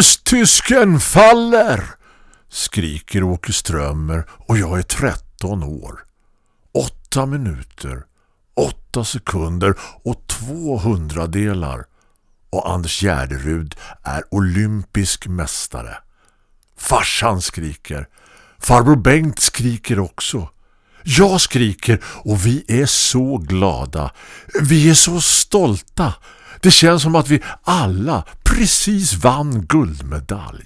Östtysken faller! skriker Åke Strömmer och jag är 13 år. Åtta minuter, åtta sekunder och två hundradelar. Och Anders Gärderud är olympisk mästare. Farsan skriker. Farbror Bengt skriker också. Jag skriker och vi är så glada. Vi är så stolta. Det känns som att vi alla precis vann guldmedalj.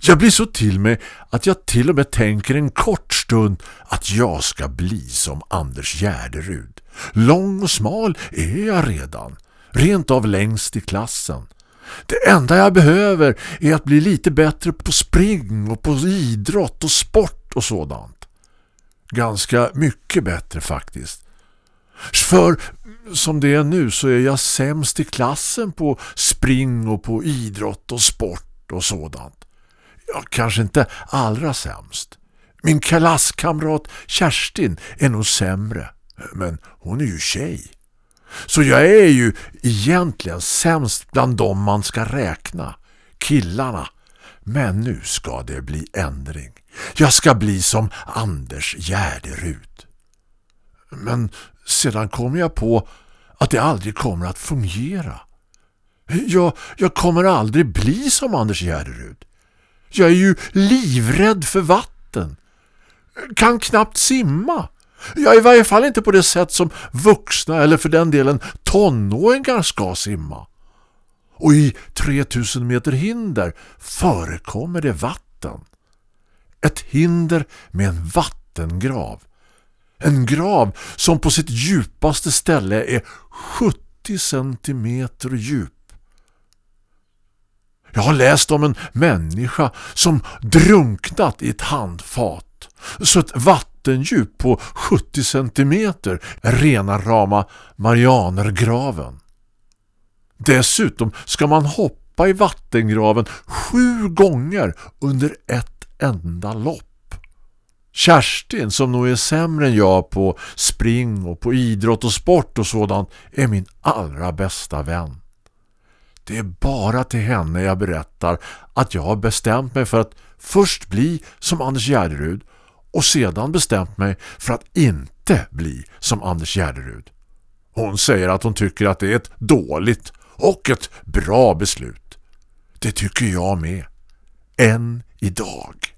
Jag blir så till mig att jag till och med tänker en kort stund att jag ska bli som Anders Gärderud. Lång och smal är jag redan. Rent av längst i klassen. Det enda jag behöver är att bli lite bättre på spring och på idrott och sport och sådant. Ganska mycket bättre faktiskt. För som det är nu så är jag sämst i klassen på spring och på idrott och sport och sådant. Ja, kanske inte allra sämst. Min klasskamrat Kerstin är nog sämre. Men hon är ju tjej. Så jag är ju egentligen sämst bland dem man ska räkna. Killarna. Men nu ska det bli ändring. Jag ska bli som Anders Gärderud. Men sedan kom jag på att det aldrig kommer att fungera. Jag, jag kommer aldrig bli som Anders Gärderud. Jag är ju livrädd för vatten. Kan knappt simma. Jag är i varje fall inte på det sätt som vuxna eller för den delen tonåringar ska simma. Och i 3000 meter hinder förekommer det vatten. Ett hinder med en vattengrav. En grav som på sitt djupaste ställe är 70 centimeter djup. Jag har läst om en människa som drunknat i ett handfat. Så ett vattendjup på 70 centimeter är rena rama Marianergraven. Dessutom ska man hoppa i vattengraven sju gånger under ett enda lopp. Kerstin som nog är sämre än jag på spring och på idrott och sport och sådant är min allra bästa vän. Det är bara till henne jag berättar att jag har bestämt mig för att först bli som Anders Gärderud och sedan bestämt mig för att inte bli som Anders Gärderud. Hon säger att hon tycker att det är ett dåligt och ett bra beslut. Det tycker jag med. Än idag.